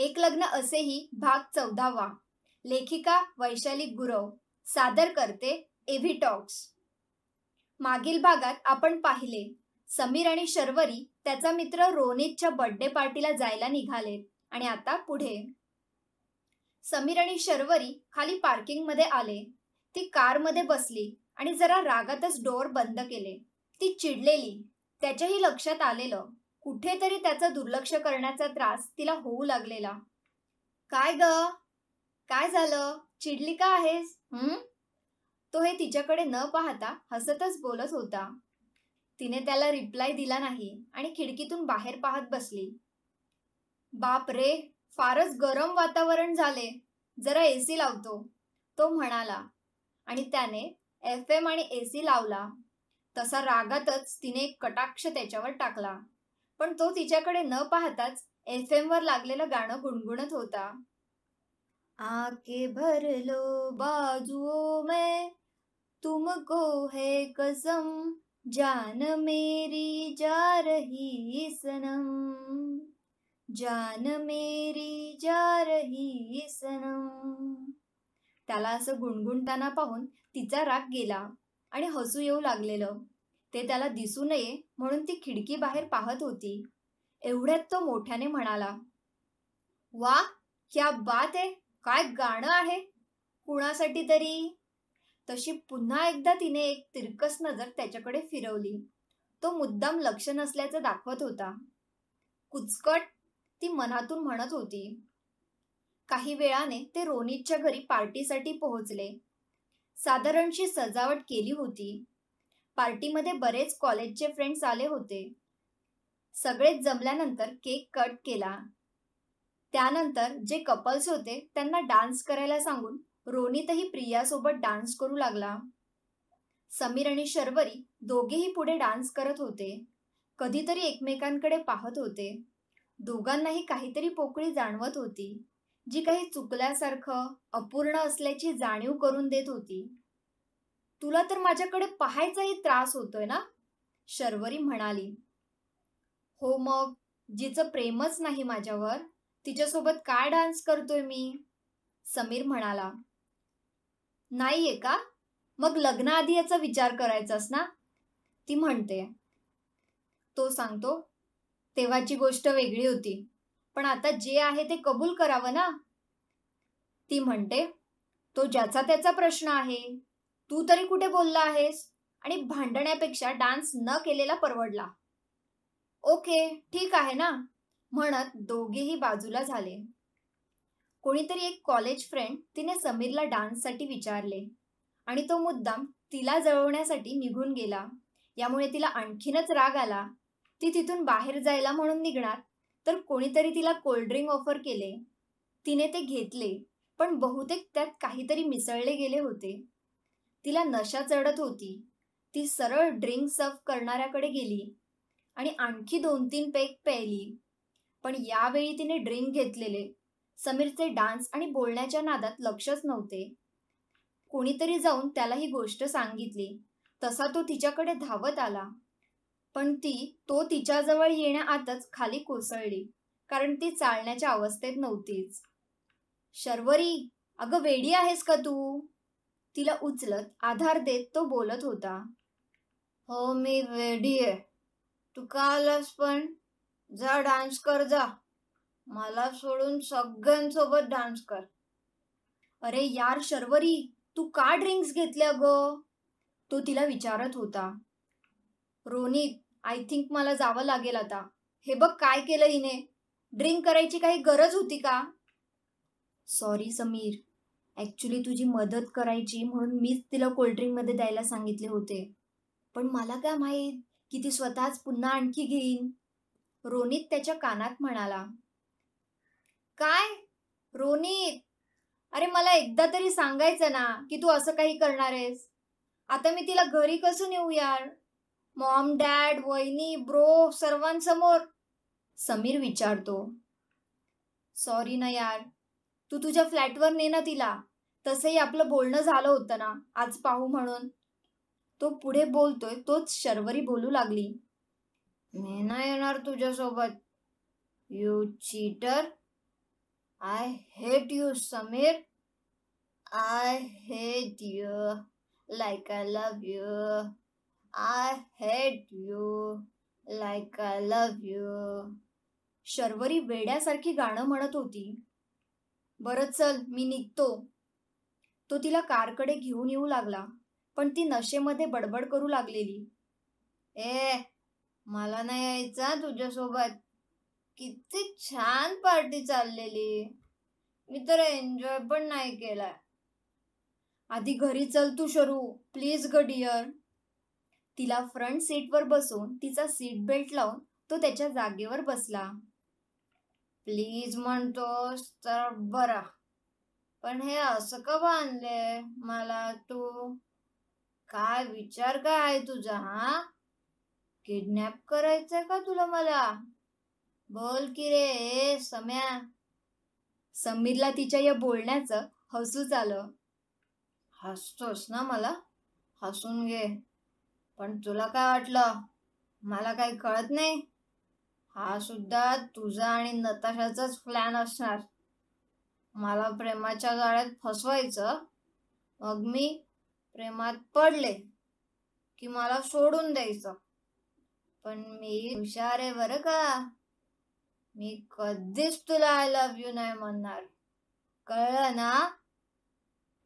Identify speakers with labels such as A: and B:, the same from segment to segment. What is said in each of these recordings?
A: एक लग्न असेही भाग चौदावा. लेखिका वैशाली गुरव सादर करते एव्ही टॉक्स. मागील भागात आपण पाहिले समीर आणि शर्वरी त्याचा मित्र रोनितच्या बर्थडे पार्टीला जायला निघाले आणि आता पुढे. समीर आणि शर्वरी खाली पार्किंगमध्ये आले. ती कारमध्ये बसली आणि जरा रागातच डोअर बंद केले. ती चिडलेली त्याच्याही लक्षात आलेलं. कुठेतरी त्याचं दुर्लक्ष करण्याचा त्रास तिला होऊ लागलेला. काय ग? काय झालं? चिडली का आहेस? हम्म तो हे तिच्याकडे न पाहता हसतच बोलत होता. तिने त्याला रिप्लाय दिला नाही आणि खिडकीतून बाहेर पाहत बसली. बाप रे फारच गरम वातावरण झाले. जरा एसी लावतो. तो म्हणाला. आणि त्याने एफ एम आणि एसी लावला. तसा रागातच तिने एक कटाक्ष त्याच्यावर टाकला. पण तो तिच्याकडे न पाहताच एफ एम वर लागलेलं गाणं गुणगुणत होता. आके भर लो मै में तुमको है कसम जान मेरी जा रही सनम। जान मेरी जा रही सनम। त्याला असं गुणगुणताना पाहून तिचा राग गेला आणि हसू येऊ लागलेलं. ते त्याला दिसू नये म्हणून ती खिडकी बाहेर पाहत होती. एवढ्यात तो मोठ्याने म्हणाला वा क्या बात आहे काय गाणं आहे! कुणासाठी तरी? तशी पुन्हा एकदा तिने एक तिरकस नजर त्याच्याकडे फिरवली. तो मुद्दाम लक्ष नसल्याचं दाखवत होता. कुचकट ती मनातून म्हणत होती. काही वेळाने ते रोनितच्या घरी पार्टीसाठी पोहोचले. साधारणशी सजावट केली होती. पार्टीमध्ये बरेच कॉलेजचे फ्रेंड्स आले होते. सगळेच जमल्यानंतर केक कट केला. त्यानंतर जे कपल्स होते त्यांना डान्स करायला सांगून रोनीतही प्रियासोबत डान्स करू लागला. समीर आणि शर्वरी दोघेही पुढे डान्स करत होते. कधीतरी एकमेकांकडे पाहत होते. दोघांनाही काहीतरी पोकळी जाणवत होती. जी काही चुकल्यासारखं अपूर्ण असल्याची जाणीव करून देत होती. तुला तर माझ्याकडे पाहायचाही त्रास होतोय ना? शर्वरी म्हणाली. हो मग जिचं प्रेमच नाही माझ्यावर तिच्यासोबत काय डान्स करतोय मी? समीर म्हणाला. नाहीये का? मग लग्नाआधी याचा विचार करायचास ना? ती म्हणते. तो सांगतो तेव्हाची गोष्ट वेगळी होती पण आता जे आहे ते कबूल करावं ना? ती म्हणते तो ज्याचा त्याचा प्रश्न आहे. तू तरी कुठे बोलला आहेस? आणि भांडण्यापेक्षा डान्स न केलेला परवडला. ओके ठीक आहे ना? म्हणत दोघेही बाजूला झाले. कोणीतरी एक कॉलेज फ्रेंड तिने समीरला डान्ससाठी विचारले. आणि तो मुद्दाम तिला जळवण्यासाठी निघून गेला. यामुळे तिला आणखीनच राग आला. ती तिथून बाहेर जायला म्हणून निघणार तर कोणीतरी तिला कोल्ड्रिंक ऑफर केले. तिने ते घेतले पण बहुतेक त्यात काहीतरी मिसळले गेले होते. तिला नशा चढत होती. ती सरळ ड्रिंक सर्व करणाऱ्याकडे गेली आणि आणखी दोन तीन पेक प्यायली. पण यावेळी तिने ड्रिंक घेतलेले. समीरचे डान्स आणि बोलण्याच्या नादात लक्षच नव्हते. कोणीतरी जाऊन त्याला ही गोष्ट सांगितली. तसा तो तिच्याकडे धावत आला. पण ती तो तिच्याजवळ येण्याआतच खाली कोसळली कारण ती चालण्याच्या अवस्थेत नव्हतीच. शर्वरी अगं वेडी आहेस का तू? तिला उचलत आधार देत तो बोलत होता. हो मी वेडी आहे. तू का आलास पण? जा डान्स कर जा. मला सोडून सगळ्यांसोबत डान्स कर. अरे यार शर्वरी तू का ड्रिंक्स घेतल्या ग? तो तिला विचारत होता. रोनित आय थिंक मला जावं लागेल आता. हे बघ काय केलं हिने. ड्रिंक करायची काही गरज होती का? सॉरी समीर. ॲक्च्युली तुझी मदत करायची म्हणून मीच तिला कोल्ड्रिंकमध्ये द्यायला सांगितले होते. पण मला काय माहीत की ती स्वतःच पुन्हा आणखी घेईन? रोनित त्याच्या कानात म्हणाला. काय? रोनित? अरे मला एकदा तरी सांगायचं ना की तू असं काही करणार आहेस. आता मी तिला घरी कसं नेऊ यार? मॉम डॅड वहिनी ब्रो सर्वांसमोर? समीर विचारतो. सॉरी ना यार. तू तुझ्या फ्लॅटवर ने ना तिला. तसंही आपलं बोलणं झालं होतं ना आज पाहू म्हणून. तो पुढे बोलतोय तोच शर्वरी बोलू लागली. मी नाही येणार तुझ्यासोबत. You cheater
B: I hate you Sameer. I hate you like I love you I hate you like I love you Sharvari वेड्यासारखी गाणं म्हणत होती. बरं चल मी निघतो. तो तिला कारकडे घेऊन येऊ लागला पण ती नशेमध्ये बडबड करू लागलेली. ए मला नाही यायचा तुझ्यासोबत. किती छान पार्टी चाललेली. मी तर एन्जॉय पण नाही केला. आधी घरी चल तू शरू. प्लीज ग डिअर. तिला फ्रंट सीटवर बसून तिचा सीट बेल्ट लावून तो त्याच्या जागेवर बसला. प्लीज म्हणतोस तर बरा. पण हे असं का बांधले मला तू? काय विचार काय आहे तुझा हा? किडनॅप करायचंय का तुला मला? बोल की रे सम्या. समीरला तिच्या या बोलण्याचं हसूच आलं हसतोस ना मला? हसून घे. पण तुला काय वाटलं? मला काही कळत नाही? हा सुद्धा तुझा आणि नताशाचाच प्लॅन असणार. मला प्रेमाच्या गाळ्यात फसवायचं. मग मी प्रेमात पडले की मला सोडून द्यायचं. पण मी हुशार आहे बरं का? मी कधीच तुला आय लव्ह यू नाही म्हणणार. कळलं ना?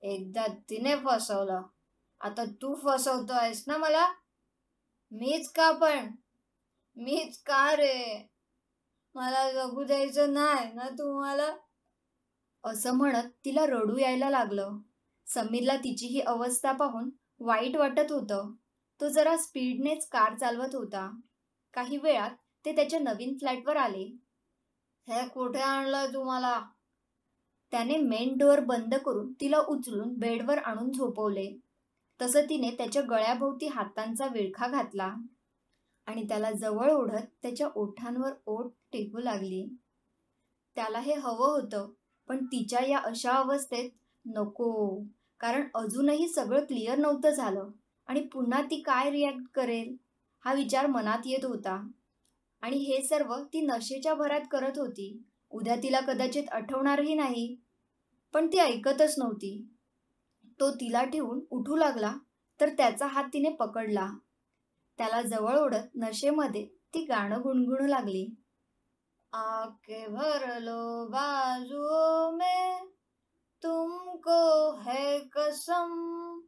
B: एकदा तिने फसवलं. आता तू फसवतो आहेस ना मला? मीच का पण? मीच का रे? मला जगू द्यायचं नाही ना तुम्हाला? असं म्हणत तिला रडू यायला लागलं. समीरला तिची ही अवस्था पाहून वाईट वाटत होतं. तो जरा स्पीडनेच कार चालवत होता. काही वेळात ते त्याच्या नवीन फ्लॅटवर आले. हे कुठे आणलं तुम्हाला? त्याने मेन डोअर बंद करून तिला उचलून बेडवर आणून झोपवले. तसं तिने त्याच्या गळ्याभोवती हातांचा विळखा घातला. आणि त्याला जवळ ओढत त्याच्या ओठांवर ओठ टेकू लागली. त्याला हे हवं होतं पण तिच्या या अशा अवस्थेत नको कारण अजूनही सगळं क्लिअर नव्हतं झालं. आणि पुन्हा ती काय रिॲक्ट करेल? हा विचार मनात येत होता. आणि हे सर्व ती नशेच्या भरात करत होती. उद्या तिला कदाचित आठवणारही नाही. पण ती ऐकतच नव्हती. तो तिला ठेवून उठू लागला तर त्याचा हात तिने पकडला. त्याला जवळ ओढत नशेमध्ये ती गाणं गुणगुणू लागली. आके भरलो बाजू में तुमको है कसम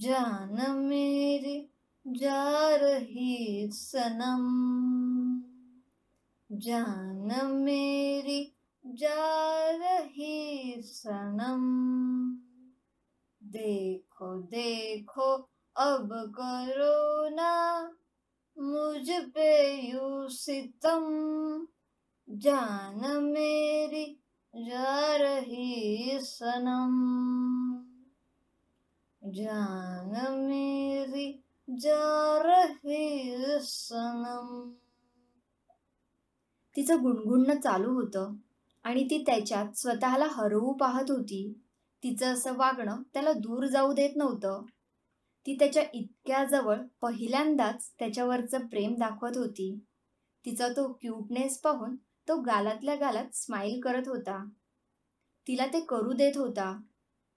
B: जान मेरी जा रही सनम जान मेरी जा रही सनम। देखो देखो अब करो ना मुझ पे यू सितम। जान मेरी जा रही सनम। जान मेरी जा रही सनम। तिचं गुणगुणणं चालू होतं आणि ती त्याच्यात स्वतःला हरवू पाहत होती. तिचं असं वागणं त्याला दूर जाऊ देत नव्हतं. ती त्याच्या इतक्या जवळ पहिल्यांदाच त्याच्यावरचं प्रेम दाखवत होती. तिचा तो क्यूटनेस पाहून तो गालातल्या गालात स्माईल करत होता. तिला ते करू देत होता.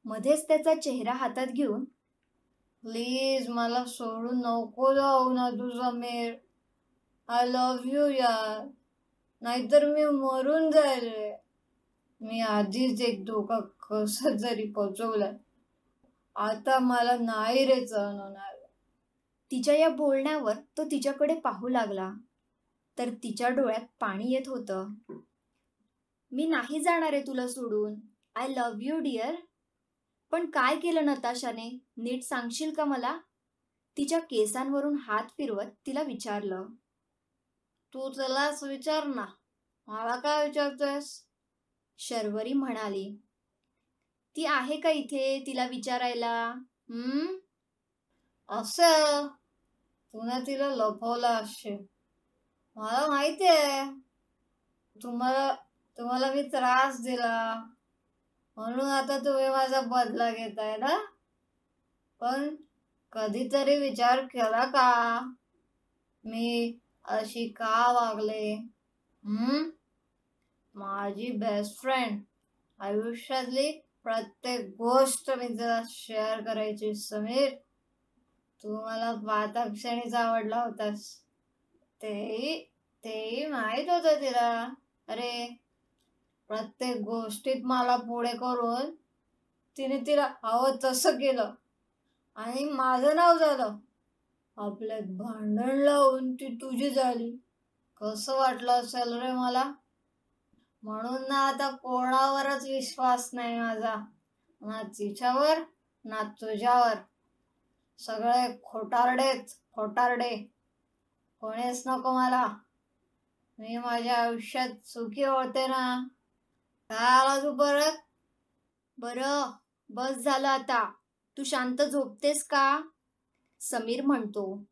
B: मध्येच त्याचा चेहरा हातात घेऊन प्लीज मला सोडून नको जाऊ ना तुझा मेर. आय लव्ह यू यार. नाहीतर मी मरून जाईल मी आधीच एक धोका कसा जरी पोचवलाय आता मला नाही रे सहन होणार तिच्या या बोलण्यावर तो तिच्याकडे पाहू लागला. तर तिच्या डोळ्यात पाणी येत होतं. मी नाही जाणार आहे तुला सोडून. आय लव्ह यू डिअर पण काय केलं नताशाने? नीट सांगशील का मला? तिच्या केसांवरून हात फिरवत तिला विचारलं. तू त्यालाच विचार ना. मला काय विचारतोयस? शर्वरी म्हणाली. ती आहे का इथे तिला विचारायला? हम्म? असं? तुला तिला लपवलं असे मला माहिती आहे. तुम्हाला तुम्हाला मी त्रास दिला. म्हणून आता तुम्ही माझा बदला घेताय ना? पण कधीतरी विचार केला का? मी अशी का वागले? हम्म? माझी बेस्ट फ्रेंड
A: आयुष्यातली प्रत्येक गोष्ट मी तुला शेअर करायची समीर. तू मला पाहता क्षणीच आवडला होतास. तेही तेही माहीत होत तिला. अरे प्रत्येक गोष्टीत मला पुढे करून तिने तिला हवं तसं केलं. आणि माझं नाव झालं. आपल्यात भांडण लावून ती तुझी झाली. कसं वाटलं असेल रे मला? म्हणून ना आता कोणावरच विश्वास नाही माझा. ना तिच्यावर ना तुझ्यावर. सगळे खोटारडेच खोटारडे. कोणीच नको मला. मी माझ्या आयुष्यात सुखी होते ना. काय आला तू परत? बर बस झालं आता. तू शांत झोपतेस का? समीर म्हणतो.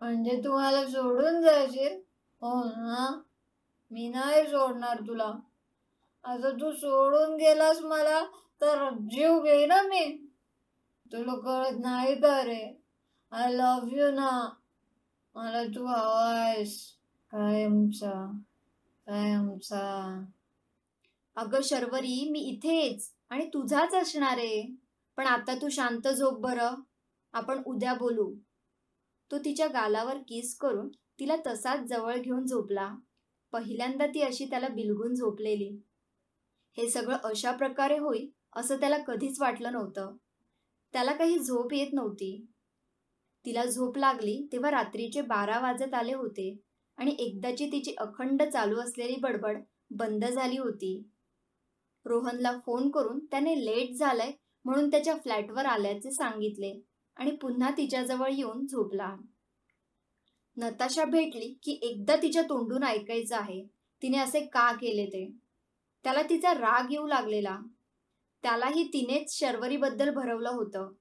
A: म्हणजे तू मला सोडून जाशील? हो ना. मी नाही सोडणार तुला. आता तू सोडून गेलास मला तर जीव घे ना मी. तुला कळत नाही का रे? आय लव्ह यू ना. मला तू हवायस कायमचा कायमचा. अगं शर्वरी मी इथेच आणि तुझाच असणार आहे. पण आता तू शांत झोप बरं. आपण उद्या बोलू. तो तिच्या गालावर किस करून तिला तसाच जवळ घेऊन झोपला. पहिल्यांदा ती अशी त्याला बिलगून झोपलेली. हे सगळं अशा प्रकारे होईल असं त्याला कधीच वाटलं नव्हतं. त्याला काही झोप येत नव्हती. तिला झोप लागली तेव्हा रात्रीचे बारा वाजत आले होते आणि एकदाची तिची अखंड चालू असलेली बडबड बंद झाली होती. रोहनला फोन करून त्याने लेट झालंय म्हणून त्याच्या फ्लॅटवर आल्याचे सांगितले आणि पुन्हा तिच्याजवळ येऊन झोपला. नताशा भेटली की एकदा तिच्या तोंडून ऐकायचं आहे. तिने असे का केले ते? त्याला तिचा राग येऊ लागलेला. त्यालाही तिनेच शर्वरीबद्दल भरवलं होतं.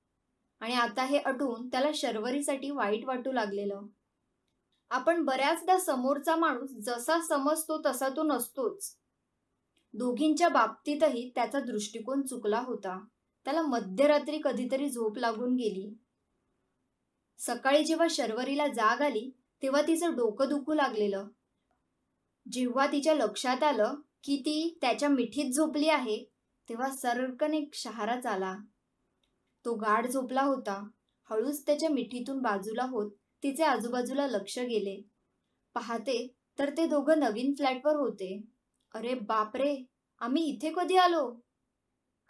A: आणि आता हे अटून त्याला शर्वरीसाठी वाईट वाटू लागलेलं. आपण बऱ्याचदा समोरचा माणूस जसा समजतो तसा तो नसतोच. दोघींच्या बाबतीतही त्याचा दृष्टिकोन चुकला होता. त्याला मध्यरात्री कधीतरी झोप लागून गेली. सकाळी जेव्हा शर्वरीला जाग आली तेव्हा तिचं डोकं दुखू लागलेलं. जेव्हा तिच्या लक्षात आलं की ती त्याच्या मिठीत झोपली आहे तेव्हा सरकन एक शहाराच आला. तो गाढ झोपला होता. हळूच त्याच्या मिठीतून बाजूला होत तिचे आजूबाजूला लक्ष गेले. पाहते तर ते दोघं नवीन फ्लॅटवर होते. अरे बापरे! आम्ही इथे कधी आलो?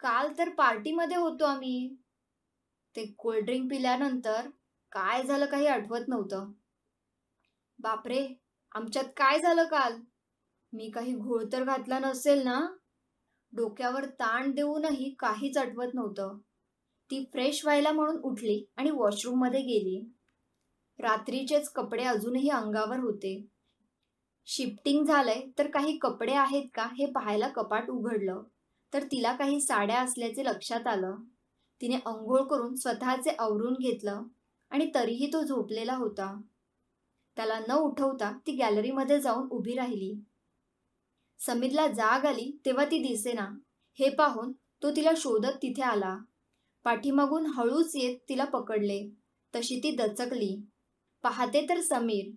A: काल तर पार्टीमध्ये होतो आम्ही. ते कोल्ड्रिंक पिल्यानंतर काय झालं काही आठवत नव्हतं. बापरे आमच्यात काय झालं काल? मी काही घोळ तर घातला नसेल ना? डोक्यावर ताण देऊनही काहीच आठवत नव्हतं. ती फ्रेश व्हायला म्हणून उठली आणि वॉशरूममध्ये गेली. रात्रीचेच कपडे अजूनही अंगावर होते. शिफ्टिंग झालंय तर काही कपडे आहेत का हे पाहायला कपाट उघडलं. तर तिला काही साड्या असल्याचे लक्षात आलं. तिने अंघोळ करून स्वतःचे आवरून घेतलं आणि तरीही तो झोपलेला होता. त्याला न उठवता ती गॅलरीमध्ये जाऊन उभी राहिली. समीरला जाग आली तेव्हा ती दिसेना. हे पाहून तो तिला शोधत तिथे आला. पाठीमागून हळूच येत तिला पकडले. तशी ती दचकली. पाहते तर समीर.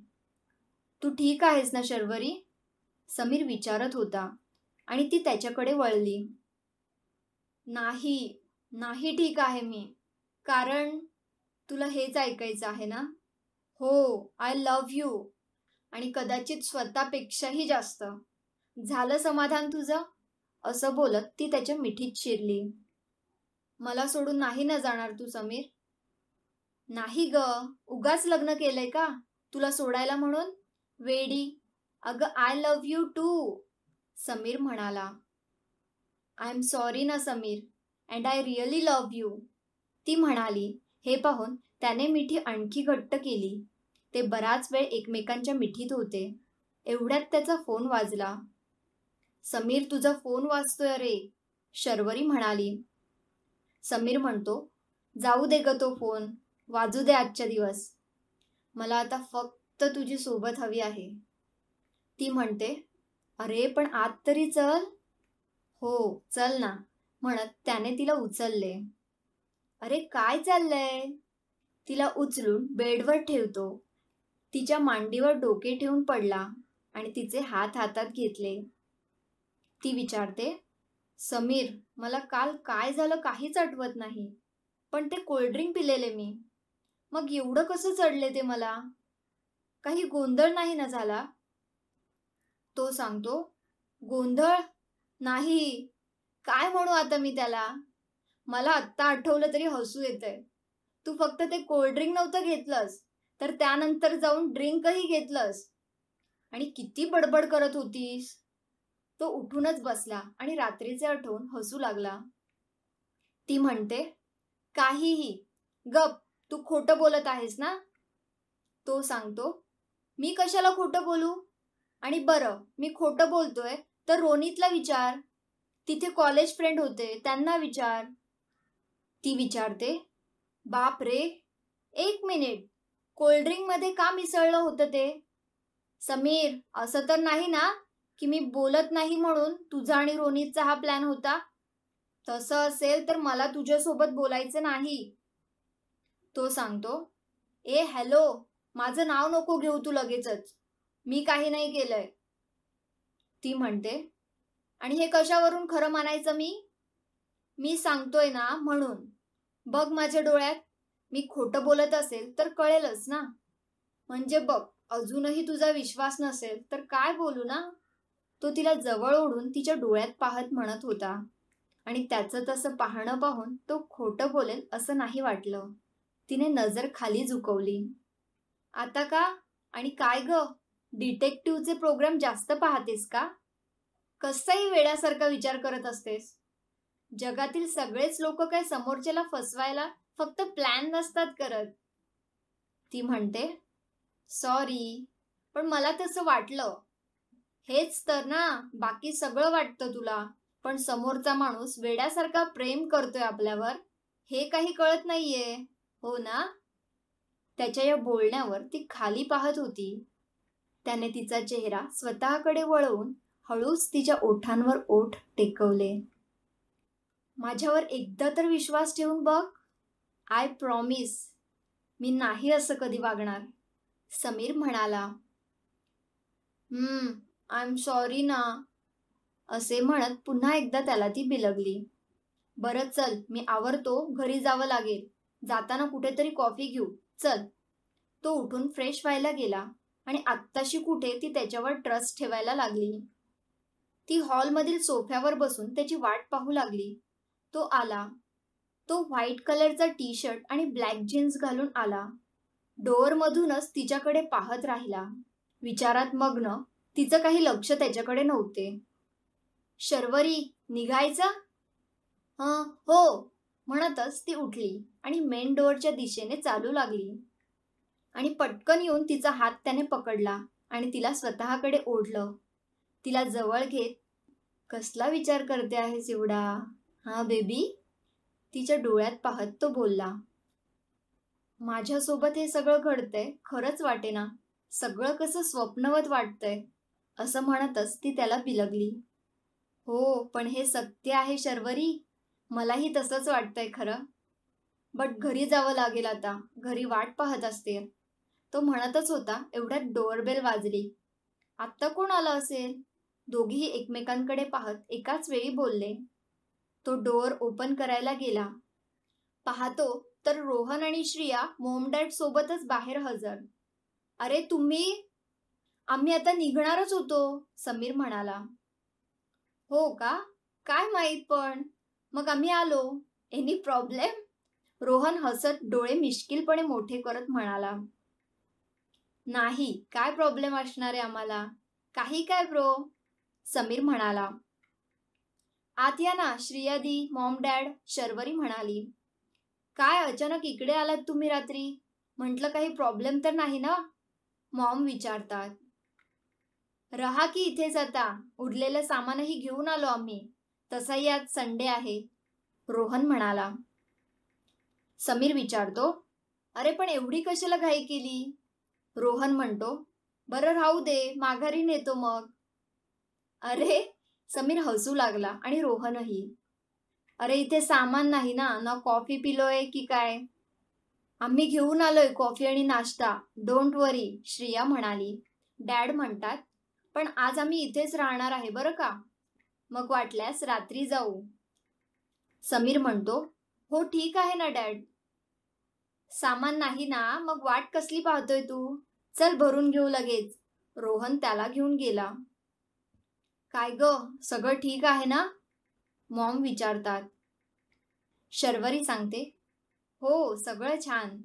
A: तू ठीक आहेस ना शर्वरी? समीर विचारत होता आणि ती त्याच्याकडे वळली. नाही नाही ठीक आहे मी. कारण तुला हेच ऐकायचं आहे ना? हो आय लव्ह यू आणि कदाचित स्वतःपेक्षाही जास्त. झालं समाधान तुझं? असं बोलत ती त्याच्या मिठीत शिरली. मला सोडून नाही ना जाणार तू समीर? नाही ग. उगाच लग्न केलंय का? तुला सोडायला म्हणून? वेडी. अगं I love you too Sameer म्हणाला. आय एम सॉरी ना Sameer. And I really love you ती म्हणाली. हे पाहून त्याने मिठी आणखी घट्ट केली. ते बराच वेळ एकमेकांच्या मिठीत होते. एवढ्यात त्याचा फोन वाजला. समीर तुझा फोन वाजतोय रे शर्वरी म्हणाली. समीर म्हणतो जाऊ दे ग तो फोन वाजू दे आजच्या दिवस. मला आता फक्त तुझी सोबत हवी आहे. ती म्हणते अरे पण आत तरी चल. हो चल ना म्हणत त्याने तिला उचलले. अरे काय चाललंय? तिला उचलून बेडवर ठेवतो. तिच्या मांडीवर डोके ठेवून पडला आणि तिचे हात हातात घेतले. ती विचारते समीर मला काल काय झालं काहीच आठवत नाही पण ते कोल्ड्रिंक पिलेले मी. मग एवढं कसं चढले ते मला? काही गोंधळ नाही ना झाला? तो सांगतो गोंधळ नाही. काय म्हणू आता मी त्याला? मला आत्ता आठवलं तरी हसू येतंय. तू फक्त ते कोल्ड्रिंक नव्हतं घेतलंस. तर त्यानंतर जाऊन ड्रिंकही घेतलंस. आणि किती बडबड करत होतीस. तो उठूनच बसला आणि रात्रीचे आठवून हसू लागला. ती म्हणते काहीही. गप. तू खोटं बोलत आहेस ना? तो सांगतो मी कशाला खोटं बोलू? आणि बरं मी खोटं बोलतोय तर रोनीतला विचार. तिथे कॉलेज फ्रेंड होते त्यांना विचार. ती विचारते बाप रे. एक मिनिट. कोल्ड्रिंकमध्ये का मिसळलं होतं ते? समीर असं तर नाही ना की मी बोलत नाही म्हणून तुझा आणि रोनीतचा हा प्लॅन होता? तसं असेल तर मला तुझ्यासोबत बोलायचं नाही. तो सांगतो ए हॅलो माझं नाव नको घेऊ तू लगेचच. मी काही नाही केलंय. ती म्हणते आणि हे कशावरून खरं मानायचं मी? मी सांगतोय ना म्हणून. बघ माझ्या डोळ्यात. मी खोटं बोलत असेल तर कळेलच ना. म्हणजे बघ अजूनही तुझा विश्वास नसेल तर काय बोलू ना? तो तिला जवळ ओढून तिच्या डोळ्यात पाहत म्हणत होता. आणि त्याचं तसं पाहणं पाहून तो खोटं बोलेल असं नाही वाटलं. तिने नजर खाली झुकवली. आता का? आणि काय ग? डिटेक्टिव्हचे प्रोग्राम जास्त पाहतेस का? कसाही वेळासारखा विचार करत असतेस. जगातील सगळेच लोक काय समोरच्याला फसवायला फक्त प्लॅन नसतात करत. ती म्हणते सॉरी पण मला तसं वाटलं. हेच तर ना बाकी सगळं वाटतं तुला. पण समोरचा माणूस वेड्यासारखा प्रेम करतोय आपल्यावर. हे काही कळत नाहीये. हो ना? त्याच्या या बोलण्यावर ती खाली पाहत होती. त्याने तिचा चेहरा स्वतःकडे वळवून हळूच तिच्या ओठांवर ओठ टेकवले. माझ्यावर एकदा तर विश्वास ठेवून बघ. आय प्रॉमिस मी नाही असं कधी वागणार. समीर म्हणाला. हम्म आय एम सॉरी ना. असे म्हणत पुन्हा एकदा त्याला ती बिलगली. बरं चल मी आवरतो. घरी जावं लागेल. जाताना कुठेतरी कॉफी घेऊ. चल. तो उठून फ्रेश व्हायला गेला आणि आत्ताशी कुठे ती त्याच्यावर ट्रस्ट ठेवायला लागली. ती हॉलमधील सोफ्यावर बसून त्याची वाट पाहू लागली. तो आला. तो व्हाईट कलरचा टी शर्ट आणि ब्लॅक जीन्स घालून आला. डोअर मधूनच तिच्याकडे पाहत राहिला. विचारात मग्न तिचं काही लक्ष त्याच्याकडे नव्हते. शर्वरी निघायचा? हं हो म्हणतच ती उठली आणि मेन डोअरच्या दिशेने चालू लागली. आणि पटकन येऊन तिचा हात त्याने पकडला आणि तिला स्वतःकडे ओढलं. तिला जवळ घेत कसला विचार करते आहेस एवढा? हा बेबी. तिच्या डोळ्यात पाहत तो बोलला माझ्यासोबत हे सगळं घडतंय खरंच वाटे ना. सगळं कसं स्वप्नवत वाटतंय असं म्हणतच ती त्याला बिलगली. हो पण हे सत्य आहे शर्वरी. मलाही तसंच वाटतंय खरं. बट घरी जावं लागेल आता. घरी वाट पाहत असते. तो म्हणतच होता एवढ्यात डोअरबेल वाजली. आत्ता कोण आलं असेल? दोघीही एकमेकांकडे पाहत एकाच वेळी बोलले तो डोअर ओपन करायला गेला. पाहतो तर रोहन आणि श्रिया मोमडॅड सोबतच बाहेर हजर. अरे तुम्ही? आम्ही आता निघणारच होतो समीर म्हणाला. हो का? काय माहीत पण. मग आम्ही आलो. Any problem? रोहन हसत डोळे मिश्किलपणे मोठे करत म्हणाला. नाही काय प्रॉब्लेम असणार आहे आम्हाला? काही काय ब्रो? समीर म्हणाला. आत या ना श्रियादी मॉम डॅड शर्वरी म्हणाली. काय अचानक इकडे आलात तुम्ही रात्री? म्हटलं काही प्रॉब्लेम तर नाही ना? मॉम विचारतात. रहा की इथेच आता. उडलेलं सामानही घेऊन आलो आम्ही. तसाही आज संडे आहे रोहन म्हणाला. समीर विचारतो अरे पण एवढी कशाला घाई केली? रोहन म्हणतो बरं राहू दे माघारी नेतो मग. अरे समीर हसू लागला आणि रोहनही अरे इथे सामान नाही ना? ना कॉफी पिलोय की काय? आम्ही घेऊन आलोय कॉफी आणि नाश्ता. डोंट वरी श्रिया म्हणाली. डॅड म्हणतात पण आज आम्ही इथेच राहणार आहे बरं का? मग वाटल्यास रात्री जाऊ. समीर म्हणतो हो ठीक आहे ना डॅड सामान नाही ना? मग वाट कसली पाहतोय तू? चल भरून घेऊ लगेच. रोहन त्याला घेऊन गेला. काय ग? सगळं ठीक आहे ना? मॉम विचारतात. शर्वरी सांगते. हो सगळं छान.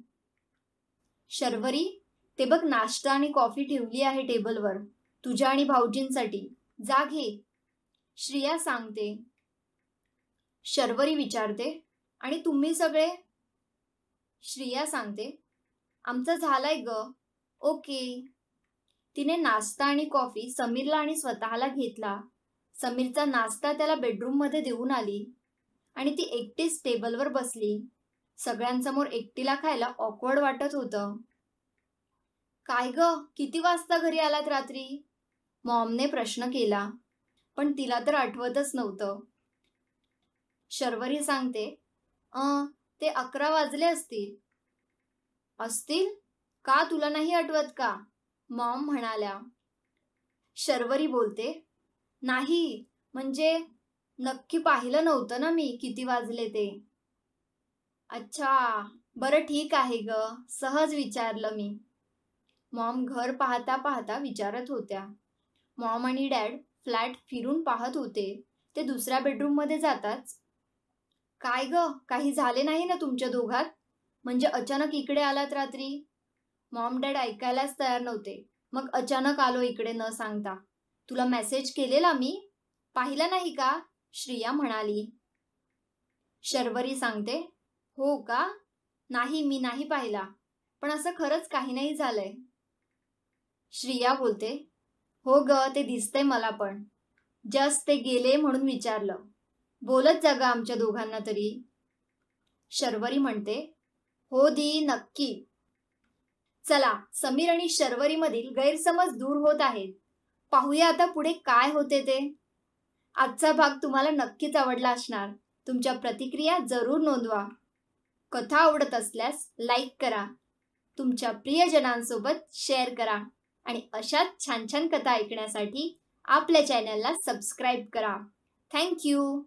A: शर्वरी ते बघ नाश्ता आणि कॉफी ठेवली आहे टेबलवर तुझ्या आणि भाऊजींसाठी. जा घे. श्रिया सांगते. शर्वरी विचारते आणि तुम्ही सगळे? श्रिया सांगते आमचं झालंय ग. ओके. तिने नाश्ता आणि कॉफी समीरला आणि स्वतःला घेतला. समीरचा नाश्ता त्याला बेडरूममध्ये देऊन आली आणि ती एकटीच टेबलवर बसली. सगळ्यांसमोर एकटीला खायला ऑकवर्ड वाटत होतं. काय ग? किती वाजता घरी आलात रात्री? मॉमने प्रश्न केला. पण तिला तर आठवतच नव्हतं. शर्वरी सांगते अ ते अकरा वाजले असतील. असतील? का तुला नाही आठवत का? मॉम म्हणाल्या शर्वरी बोलते. नाही म्हणजे नक्की पाहिलं नव्हतं ना मी किती वाजले ते. अच्छा बरं ठीक आहे ग सहज विचारलं मी. मॉम घर पाहता पाहता विचारत होत्या. मॉम आणि डॅड फ्लॅट फिरून पाहत होते. ते दुसऱ्या बेडरूममध्ये जाताच. काय ग काही झाले नाही ना तुमच्या दोघात? म्हणजे अचानक इकडे आलात रात्री? मॉम डॅड ऐकायलाच तयार नव्हते. मग अचानक आलो इकडे न सांगता. तुला मेसेज केलेला मी? पाहिला नाही का? श्रिया म्हणाली. शर्वरी सांगते हो का? नाही मी नाही पाहिला. पण असं खरंच काही नाही झालंय. श्रिया बोलते हो ग ते दिसतंय मला पण. जस्ट ते गेले म्हणून विचारलं. बोलत जागा आमच्या दोघांना तरी. शर्वरी म्हणते हो दी नक्की. चला समीर आणि शर्वरी मधील गैरसमज दूर होत आहेत. पाहूया आता पुढे काय होते ते. आजचा भाग तुम्हाला नक्कीच आवडला असणार. तुमच्या प्रतिक्रिया जरूर नोंदवा. कथा आवडत असल्यास लाईक करा. तुमच्या प्रियजनांसोबत शेअर करा. आणि अशाच छान छान कथा ऐकण्यासाठी आपल्या चॅनलला सबस्क्राईब करा. थँक्यू